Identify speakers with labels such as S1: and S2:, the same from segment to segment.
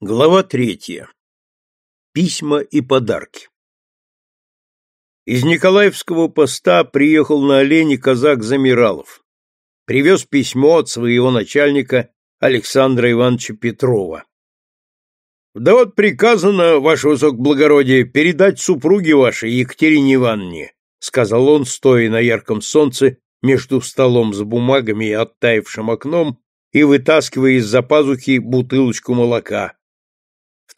S1: Глава третья. Письма и подарки. Из Николаевского поста приехал на олене казак Замиралов. Привез письмо от своего начальника Александра Ивановича Петрова. Да вот приказано, ваше высокоблагородие, передать супруге вашей Екатерине Ивановне, сказал он, стоя на ярком солнце между столом с бумагами и оттаившим окном и вытаскивая из-за пазухи бутылочку молока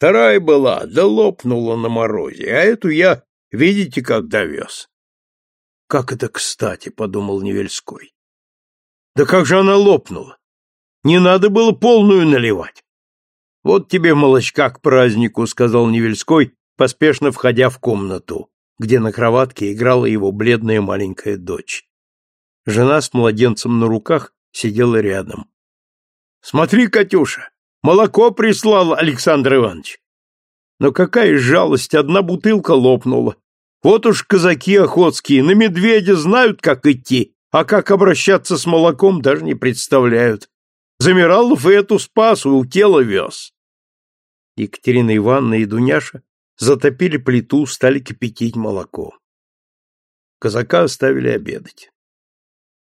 S1: Вторая была, да лопнула на морозе, а эту я, видите, как довез. Как это кстати, подумал Невельской. Да как же она лопнула? Не надо было полную наливать. Вот тебе молочка к празднику, сказал Невельской, поспешно входя в комнату, где на кроватке играла его бледная маленькая дочь. Жена с младенцем на руках сидела рядом. Смотри, Катюша, Молоко прислал Александр Иванович. Но какая жалость, одна бутылка лопнула. Вот уж казаки охотские на медведя знают, как идти, а как обращаться с молоком даже не представляют. Замиралов и эту спас, у тела вез. Екатерина Ивановна и Дуняша затопили плиту, стали кипятить молоко. Казака оставили обедать.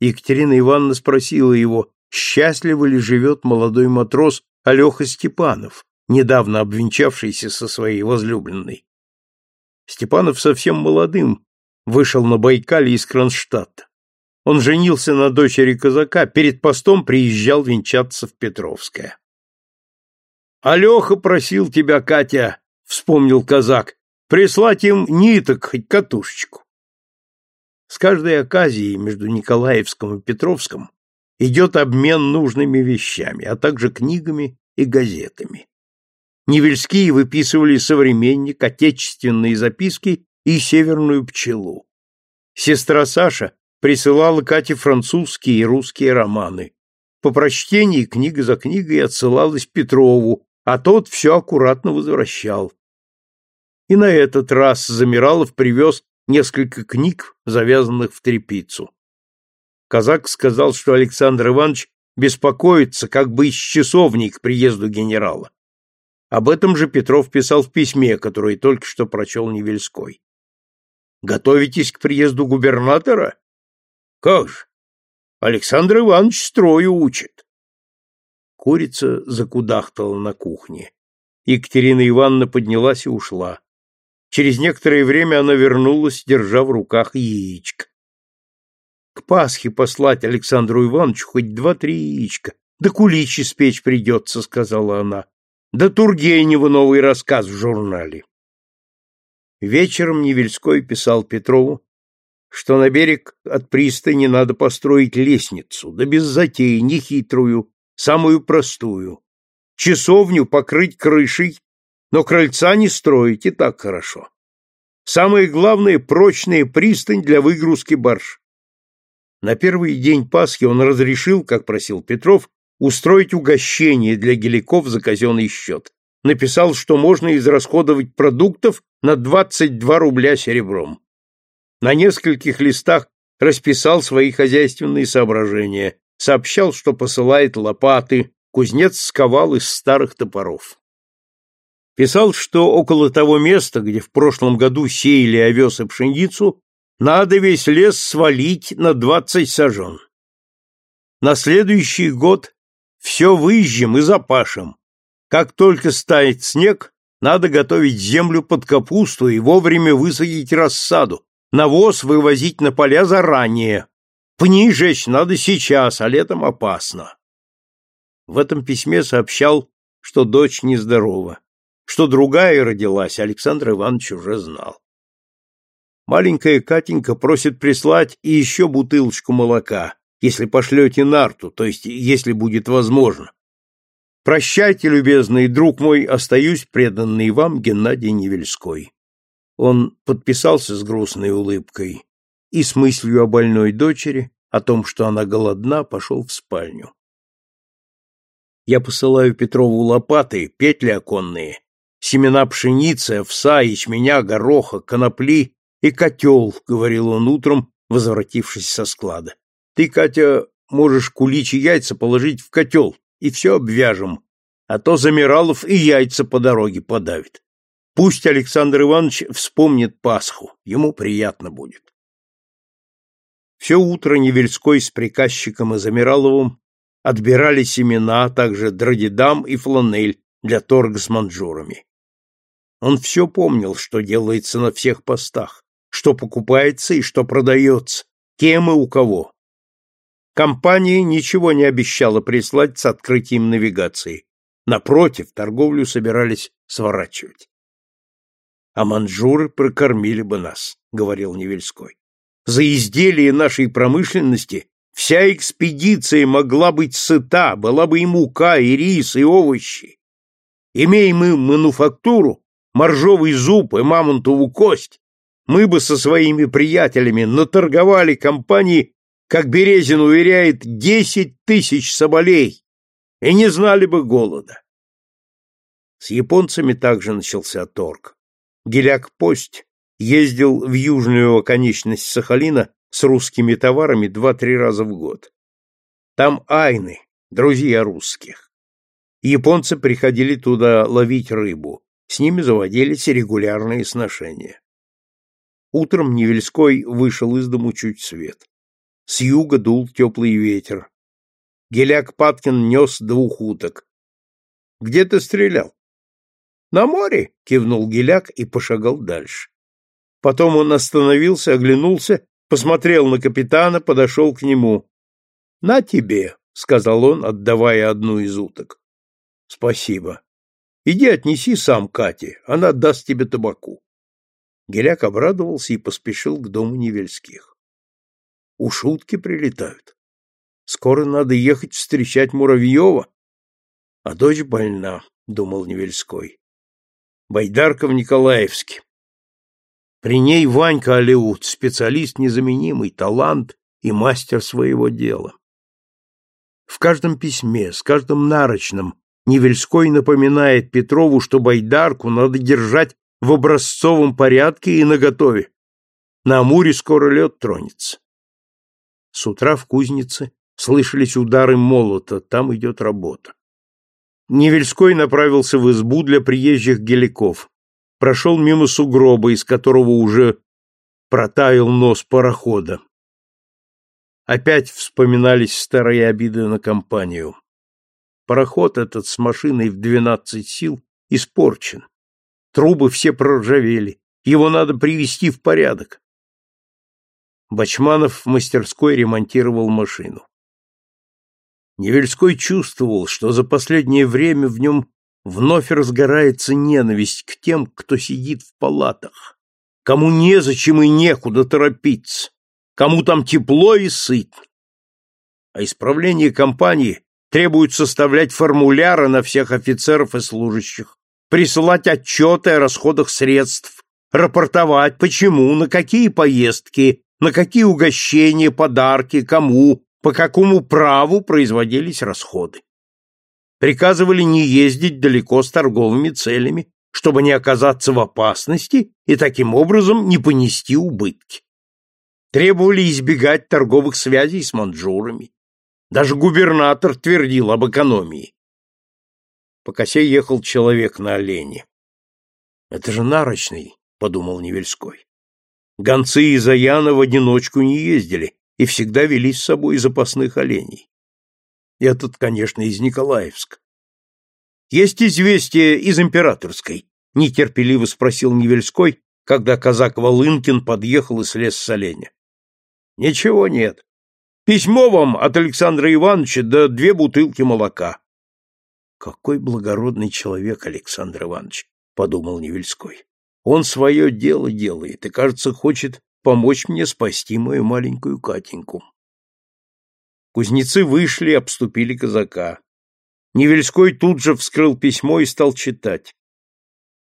S1: Екатерина Ивановна спросила его, счастливо ли живет молодой матрос Алеха Степанов, недавно обвенчавшийся со своей возлюбленной. Степанов совсем молодым вышел на Байкале из Кронштадта. Он женился на дочери казака, перед постом приезжал венчаться в Петровское. «Алеха просил тебя, Катя», — вспомнил казак, — «прислать им ниток, хоть катушечку». С каждой оказией между Николаевском и Петровском идет обмен нужными вещами, а также книгами и газетами. Невельские выписывали современник, отечественные записки и северную пчелу. Сестра Саша присылала Кате французские и русские романы. По прочтении книга за книгой отсылалась Петрову, а тот все аккуратно возвращал. И на этот раз Замиралов привез несколько книг, завязанных в тряпицу. Казак сказал, что Александр Иванович беспокоится, как бы из часовни к приезду генерала. Об этом же Петров писал в письме, которое только что прочел Невельской. Готовитесь к приезду губернатора? Как же? Александр Иванович строю учит. Курица закудахтала на кухне. Екатерина Ивановна поднялась и ушла. Через некоторое время она вернулась, держа в руках яичко. К Пасхе послать Александру Ивановичу хоть два-три яичка. Да куличи спечь придется, — сказала она. Да Тургеневу новый рассказ в журнале. Вечером Невельской писал Петрову, что на берег от пристани надо построить лестницу, да без затеи, нехитрую, самую простую. Часовню покрыть крышей, но крыльца не строить, так хорошо. Самое главное — прочная пристань для выгрузки барж. На первый день Пасхи он разрешил, как просил Петров, устроить угощение для геликов за казенный счет. Написал, что можно израсходовать продуктов на 22 рубля серебром. На нескольких листах расписал свои хозяйственные соображения, сообщал, что посылает лопаты, кузнец сковал из старых топоров. Писал, что около того места, где в прошлом году сеяли овес и пшеницу, надо весь лес свалить на двадцать сажен. На следующий год все выжжем и запашем. Как только стает снег, надо готовить землю под капусту и вовремя высадить рассаду, навоз вывозить на поля заранее. Пни жечь надо сейчас, а летом опасно. В этом письме сообщал, что дочь нездорова. Что другая родилась, Александр Иванович уже знал. Маленькая Катенька просит прислать и еще бутылочку молока, если пошлете нарту, то есть если будет возможно. Прощайте, любезный друг мой, остаюсь преданный вам Геннадий Невельской. Он подписался с грустной улыбкой и с мыслью о больной дочери, о том, что она голодна, пошел в спальню. Я посылаю Петрову лопаты, петли оконные, семена пшеницы, овса, ячменя, гороха, конопли и котел, — говорил он утром, возвратившись со склада. — Ты, Катя, можешь куличи яйца положить в котел, и все обвяжем. а то Замиралов и яйца по дороге подавит. Пусть Александр Иванович вспомнит Пасху, ему приятно будет. Все утро Невельской с приказчиком и Замираловым отбирали семена, а также дродидам и фланель для торга с манжурами. Он все помнил, что делается на всех постах, что покупается и что продается, кем и у кого. Компания ничего не обещала прислать с открытием навигации. Напротив, торговлю собирались сворачивать. А манжуры прокормили бы нас, говорил Невельской. За изделия нашей промышленности вся экспедиция могла быть сыта, была бы и мука, и рис, и овощи. Имеем мы мануфактуру, моржовый зуб и мамонтову кость, мы бы со своими приятелями наторговали компании, как Березин уверяет, десять тысяч соболей, и не знали бы голода. С японцами также начался торг. Геляк-Пость ездил в южную оконечность Сахалина с русскими товарами два-три раза в год. Там айны, друзья русских. Японцы приходили туда ловить рыбу, с ними заводились регулярные сношения. Утром Невельской вышел из дому чуть свет. С юга дул теплый ветер. Геляк Паткин нес двух уток. — Где ты стрелял? — На море, — кивнул Геляк и пошагал дальше. Потом он остановился, оглянулся, посмотрел на капитана, подошел к нему. — На тебе, — сказал он, отдавая одну из уток. — Спасибо. Иди отнеси сам Кате, она даст тебе табаку. Геляк обрадовался и поспешил к дому Невельских. У шутки прилетают. Скоро надо ехать встречать Муравьева. А дочь больна, — думал Невельской. Байдарка в Николаевске. При ней Ванька Алеут, специалист незаменимый, талант и мастер своего дела. В каждом письме, с каждым нарочным Невельской напоминает Петрову, что байдарку надо держать в образцовом порядке и наготове. На Амуре скоро лед тронется. С утра в кузнице слышались удары молота, там идет работа. Невельской направился в избу для приезжих геликов. Прошел мимо сугроба, из которого уже протаял нос парохода. Опять вспоминались старые обиды на компанию. Пароход этот с машиной в двенадцать сил испорчен. Трубы все проржавели. Его надо привести в порядок. Бачманов в мастерской ремонтировал машину. Невельской чувствовал, что за последнее время в нем вновь разгорается ненависть к тем, кто сидит в палатах, кому незачем и некуда торопиться, кому там тепло и сытно. А исправление компании требует составлять формуляры на всех офицеров и служащих, присылать отчеты о расходах средств, рапортовать, почему, на какие поездки, на какие угощения, подарки, кому, по какому праву производились расходы. Приказывали не ездить далеко с торговыми целями, чтобы не оказаться в опасности и таким образом не понести убытки. Требовали избегать торговых связей с манжурами. Даже губернатор твердил об экономии по косе ехал человек на олене. «Это же нарочный», — подумал Невельской. Гонцы из Аяна в одиночку не ездили и всегда вели с собой запасных оленей. Этот, конечно, из Николаевска. «Есть известие из Императорской?» — нетерпеливо спросил Невельской, когда казак Волынкин подъехал и слез с оленя. «Ничего нет. Письмо вам от Александра Ивановича да две бутылки молока. Какой благородный человек Александр Иванович, подумал Невельской. Он свое дело делает и, кажется, хочет помочь мне спасти мою маленькую Катеньку. Кузнецы вышли обступили казака. Невельской тут же вскрыл письмо и стал читать.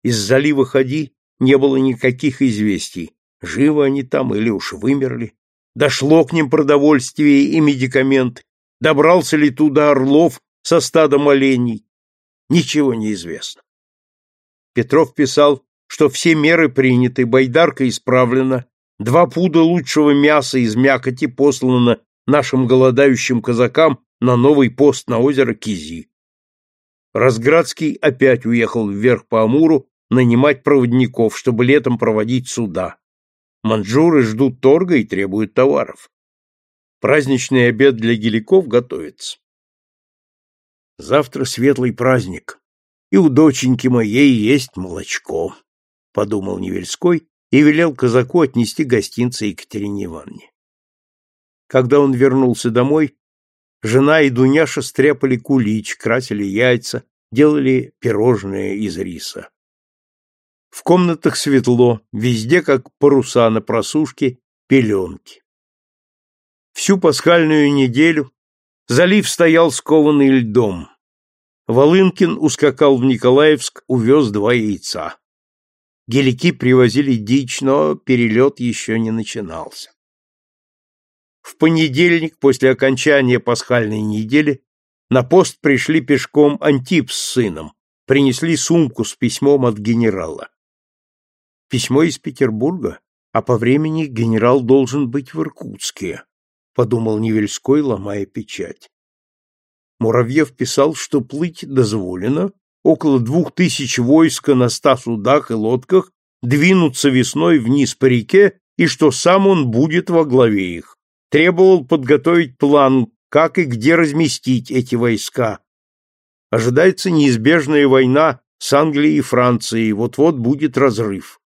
S1: Из залива Ходи не было никаких известий, живы они там или уж вымерли. Дошло к ним продовольствие и медикаменты, добрался ли туда Орлов со стадом оленей. Ничего не известно. Петров писал, что все меры приняты, байдарка исправлена, два пуда лучшего мяса из мякоти послано нашим голодающим казакам на новый пост на озеро Кизи. Разградский опять уехал вверх по Амуру нанимать проводников, чтобы летом проводить суда. Манжуры ждут торга и требуют товаров. Праздничный обед для геликов готовится. Завтра светлый праздник, и у доченьки моей есть молочко, — подумал Невельской и велел казаку отнести гостинцы Екатерине Ивановне. Когда он вернулся домой, жена и Дуняша стряпали кулич, красили яйца, делали пирожные из риса. В комнатах светло, везде, как паруса на просушке, пеленки. Всю пасхальную неделю залив стоял скованный льдом. Волынкин ускакал в Николаевск, увез два яйца. Гелики привозили дичь, но перелет еще не начинался. В понедельник, после окончания пасхальной недели, на пост пришли пешком Антип с сыном, принесли сумку с письмом от генерала. Письмо из Петербурга, а по времени генерал должен быть в Иркутске, подумал Невельской, ломая печать. Муравьев писал, что плыть дозволено, около двух тысяч войска на ста судах и лодках двинутся весной вниз по реке, и что сам он будет во главе их. Требовал подготовить план, как и где разместить эти войска. Ожидается неизбежная война с Англией и Францией, вот-вот будет разрыв.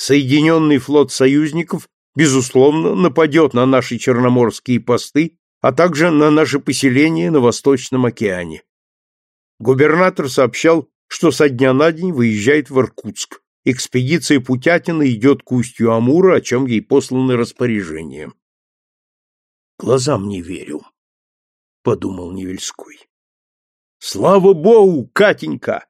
S1: Соединенный флот союзников, безусловно, нападет на наши черноморские посты, а также на наши поселения на Восточном океане. Губернатор сообщал, что со дня на день выезжает в Иркутск. Экспедиция Путятина идет к устью Амура, о чем ей посланы распоряжения. «Глазам не верю», — подумал Невельской. «Слава Богу, Катенька!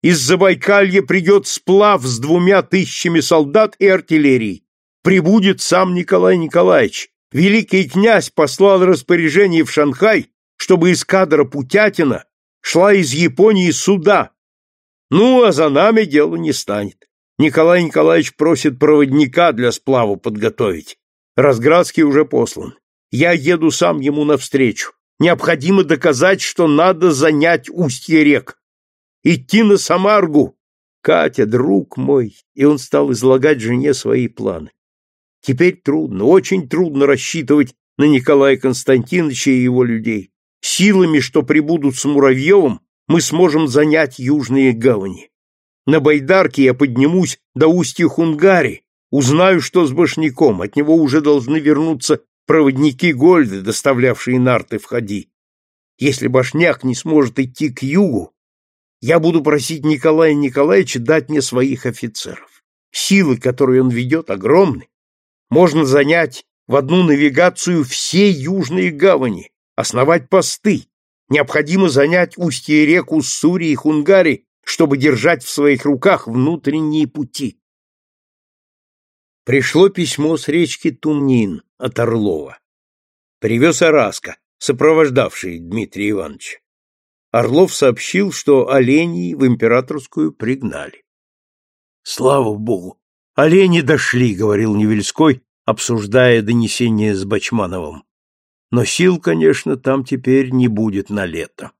S1: Из Забайкалья придет сплав с двумя тысячами солдат и артиллерии. Прибудет сам Николай Николаевич. Великий князь послал распоряжение в Шанхай, чтобы эскадра Путятина шла из Японии сюда. Ну, а за нами дело не станет. Николай Николаевич просит проводника для сплава подготовить. Разградский уже послан. Я еду сам ему навстречу. Необходимо доказать, что надо занять устье рек идти на Самаргу. Катя, друг мой, и он стал излагать жене свои планы. Теперь трудно, очень трудно рассчитывать на Николая Константиновича и его людей. Силами, что прибудут с Муравьевым, мы сможем занять южные гавани. На Байдарке я поднимусь до устья Хунгари, узнаю, что с Башняком, от него уже должны вернуться проводники Гольды, доставлявшие нарты в ходи. Если Башняк не сможет идти к югу, я буду просить Николая Николаевича дать мне своих офицеров. Силы, которые он ведет, огромны. Можно занять в одну навигацию все южные гавани, основать посты. Необходимо занять устье рек Уссури и Хунгари, чтобы держать в своих руках внутренние пути. Пришло письмо с речки Тумнин от Орлова. Привез Араска, сопровождавший Дмитрия Ивановича. Орлов сообщил, что оленей в императорскую пригнали. Слава богу, олени дошли, говорил Невельской, обсуждая донесение с Бачмановым. Но сил, конечно, там теперь не будет на лето.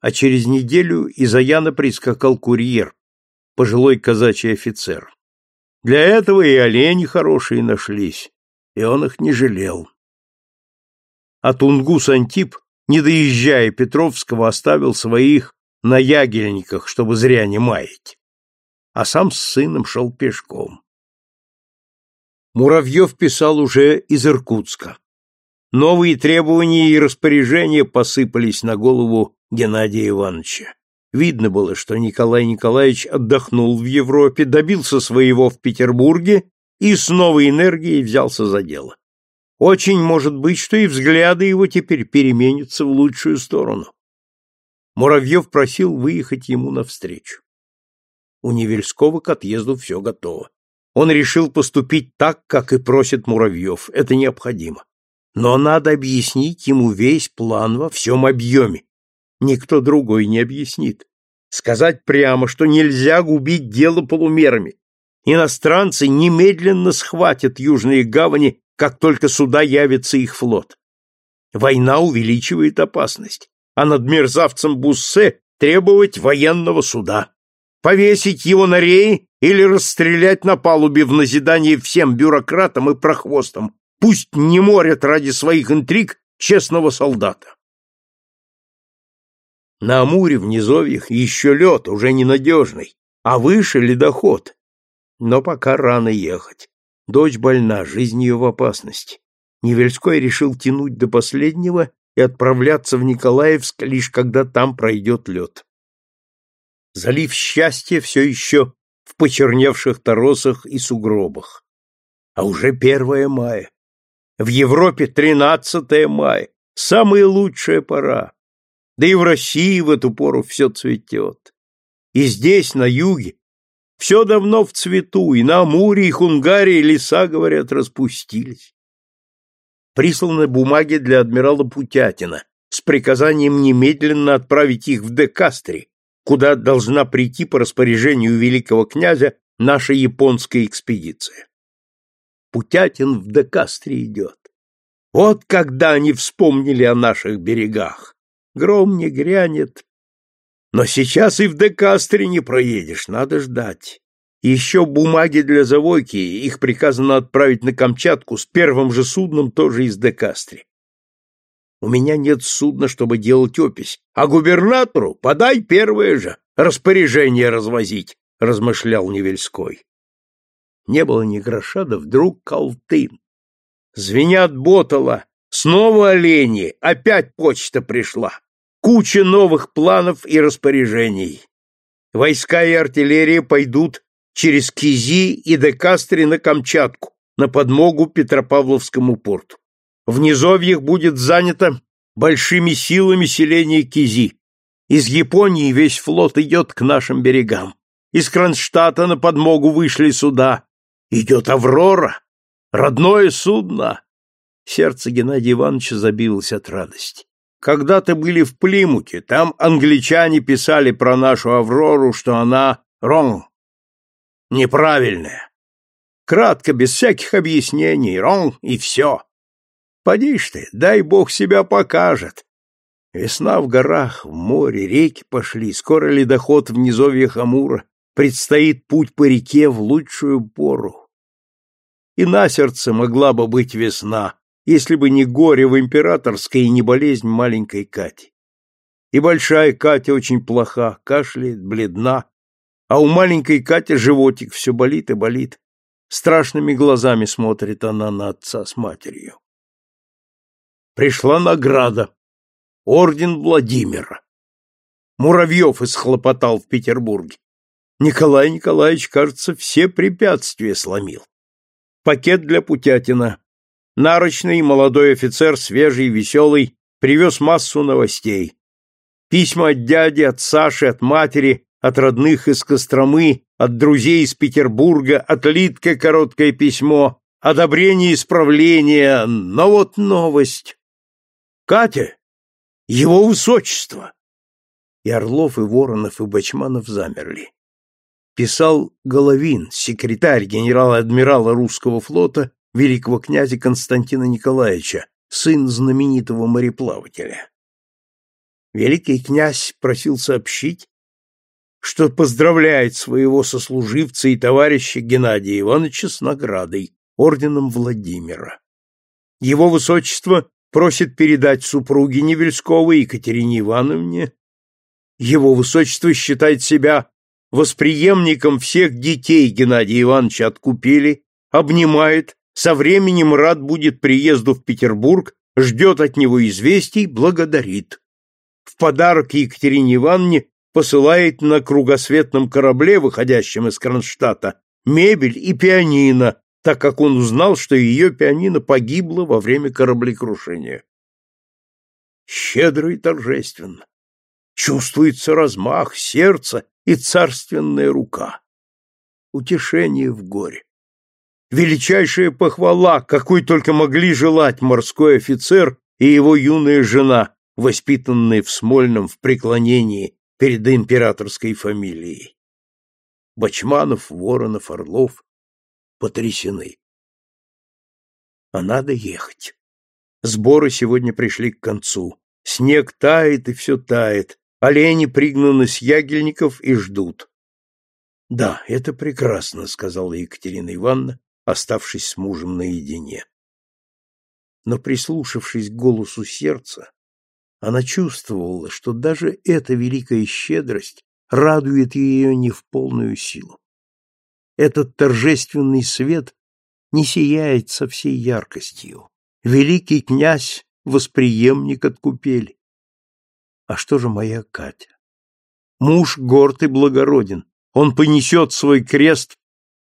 S1: А через неделю из Аяна прискакал курьер, пожилой казачий офицер. Для этого и олени хорошие нашлись, и он их не жалел. А Тунгус Антип не доезжая Петровского, оставил своих на ягельниках, чтобы зря не маять. А сам с сыном шел пешком. Муравьев писал уже из Иркутска. Новые требования и распоряжения посыпались на голову Геннадия Ивановича. Видно было, что Николай Николаевич отдохнул в Европе, добился своего в Петербурге и с новой энергией взялся за дело. Очень может быть, что и взгляды его теперь переменятся в лучшую сторону. Муравьев просил выехать ему навстречу. У Невельского к отъезду все готово. Он решил поступить так, как и просит Муравьев. Это необходимо. Но надо объяснить ему весь план во всем объеме. Никто другой не объяснит. Сказать прямо, что нельзя губить дело полумерами. Иностранцы немедленно схватят южные гавани как только сюда явится их флот. Война увеличивает опасность. а над мерзавцем Буссе требовать военного суда, повесить его на рее или расстрелять на палубе в назидание всем бюрократам и прохвостам, пусть не морят ради своих интриг честного солдата. На Амуре в низовьях еще лед, уже ненадежный, а выше ледоход. Но пока рано ехать. Дочь больна, жизнь ее в опасности. Невельской решил тянуть до последнего и отправляться в Николаевск, лишь когда там пройдет лед. Залив счастья все еще в почерневших торосах и сугробах. А уже первое мая. В Европе тринадцатое мая. Самая лучшая пора. Да и в России в эту пору все цветет. И здесь, на юге, все давно в цвету, и на Амуре, и Хунгарии леса, говорят, распустились. Присланы бумаги для адмирала Путятина с приказанием немедленно отправить их в Декастре, куда должна прийти по распоряжению великого князя наша японская экспедиция. Путятин в Декастре идет. Вот когда они вспомнили о наших берегах. Гром не грянет, но сейчас и в Декастре не проедешь, надо ждать. Еще бумаги для завойки, их приказано отправить на Камчатку с первым же судном тоже из Декастре. У меня нет судна, чтобы делать опись, а губернатору подай первое же распоряжение развозить, размышлял Невельской. Не было ни гроша, да вдруг Калтын. Звенят ботала, снова олени, опять почта пришла куча новых планов и распоряжений. Войска и артиллерия пойдут через Кизи и Декастре на Камчатку, на подмогу Петропавловскому порту. В низовьях будет занято большими силами селение Кизи. Из Японии весь флот идет к нашим берегам. Из Кронштадта на подмогу вышли суда. Идет Аврора, родное судно. Сердце Геннадия Ивановича забилось от радости. Когда-то были в Плимуте, там англичане писали про нашу Аврору, что она рон, неправильная. Кратко, без всяких объяснений, рон и все. Поди ж ты, дай бог себя покажет. Весна в горах, в море, реки пошли, скоро ледоход в низовьях Амура, предстоит путь по реке в лучшую пору. И на сердце могла бы быть весна, если бы не горе в императорской и не болезнь маленькой Кати. И большая Катя очень плоха, кашляет, бледна, а у маленькой Кати животик все болит и болит. Страшными глазами смотрит она на отца с матерью. Пришла награда. Орден Владимира. Муравьев исхлопотал в Петербурге. Николай Николаевич, кажется, все препятствия сломил. Пакет для Путятина, Нарочный молодой офицер, свежий, веселый, привез массу новостей. Письма от дяди, от Саши, от матери, от родных из Костромы, от друзей из Петербурга, от Литка короткое письмо, одобрение исправления, но вот новость. Катя, его высочество! И Орлов, и Воронов, и Бачманов замерли. Писал Головин, секретарь генерала-адмирала русского флота, великого князя Константина Николаевича, сын знаменитого мореплавателя. Великий князь просил сообщить, что поздравляет своего сослуживца и товарища Геннадия Ивановича с наградой, орденом Владимира. Его высочество просит передать супруге Невельского Екатерине Ивановне. Его высочество считает себя восприемником всех детей Геннадия Ивановича от Купели, обнимает со временем рад будет приезду в Петербург, ждет от него известий, благодарит. В подарок Екатерине Ивановне посылает на кругосветном корабле, выходящем из Кронштадта, мебель и пианино, так как он узнал, что ее пианино погибло во время кораблекрушения. Щедро и торжественно. Чувствуется размах сердца и царственная рука. Утешение в горе величайшая похвала, какой только могли желать морской офицер и его юная жена, воспитанные в Смольном в преклонении перед императорской фамилией. Бачманов, Воронов, Орлов потрясены. А надо ехать. Сборы сегодня пришли к концу. Снег тает и все тает. Олени пригнаны с ягельников и ждут. — Да, это прекрасно, — сказала Екатерина Ивановна, оставшись с мужем наедине. Но, прислушавшись к голосу сердца, она чувствовала, что даже эта великая щедрость радует ее не в полную силу. Этот торжественный свет не сияет со всей яркостью. Великий князь — восприемник от купели. А что же моя Катя? Муж горд и благороден. Он понесет свой крест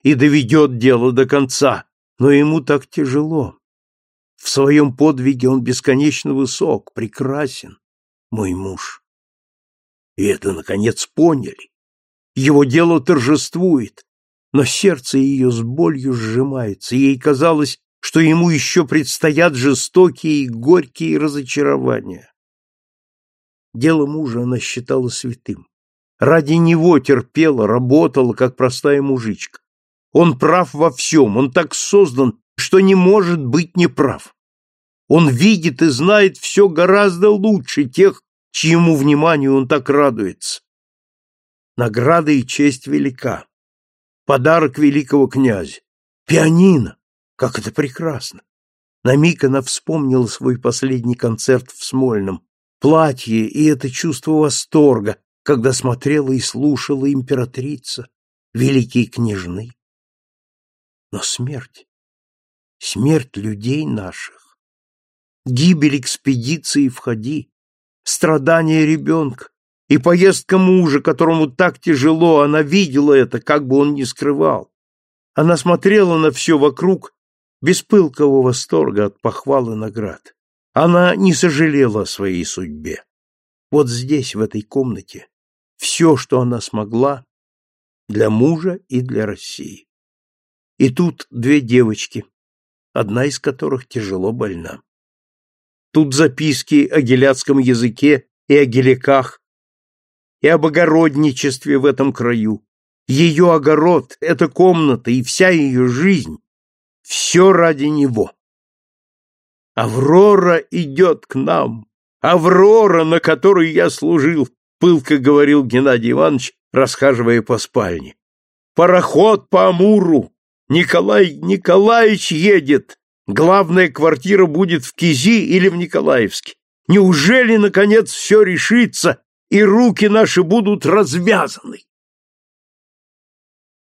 S1: и доведет дело до конца, но ему так тяжело. В своем подвиге он бесконечно высок, прекрасен, мой муж. И это, наконец, поняли. Его дело торжествует, но сердце ее с болью сжимается, ей казалось, что ему еще предстоят жестокие и горькие разочарования. Дело мужа она считала святым. Ради него терпела, работала, как простая мужичка. Он прав во всем, он так создан, что не может быть неправ. Он видит и знает все гораздо лучше тех, чьему вниманию он так радуется. Награда и честь велика. Подарок великого князя. Пианино. Как это прекрасно. На миг она вспомнила свой последний концерт в Смольном. Платье и это чувство восторга, когда смотрела и слушала императрица, великие княжны. Но смерть, смерть людей наших, гибель экспедиции входи, страдания ребенка и поездка мужа, которому так тяжело, она видела это, как бы он ни скрывал. Она смотрела на все вокруг без пылкого восторга от похвалы наград. Она не сожалела о своей судьбе. Вот здесь, в этой комнате, все, что она смогла, для мужа и для России. И тут две девочки, одна из которых тяжело больна. Тут записки о геляцком языке и о геликах, и об огородничестве в этом краю. Ее огород, эта комната и вся ее жизнь — все ради него. Аврора идет к нам, Аврора, на которой я служил, пылко говорил Геннадий Иванович, расхаживая по спальне. Пароход по Амуру. Николай Николаевич едет. Главная квартира будет в Кизи или в Николаевске. Неужели, наконец, все решится, и руки наши будут развязаны?